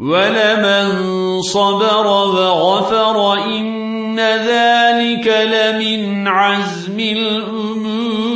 ولمن صبر وغفر إن ذلك لمن عزم الأمور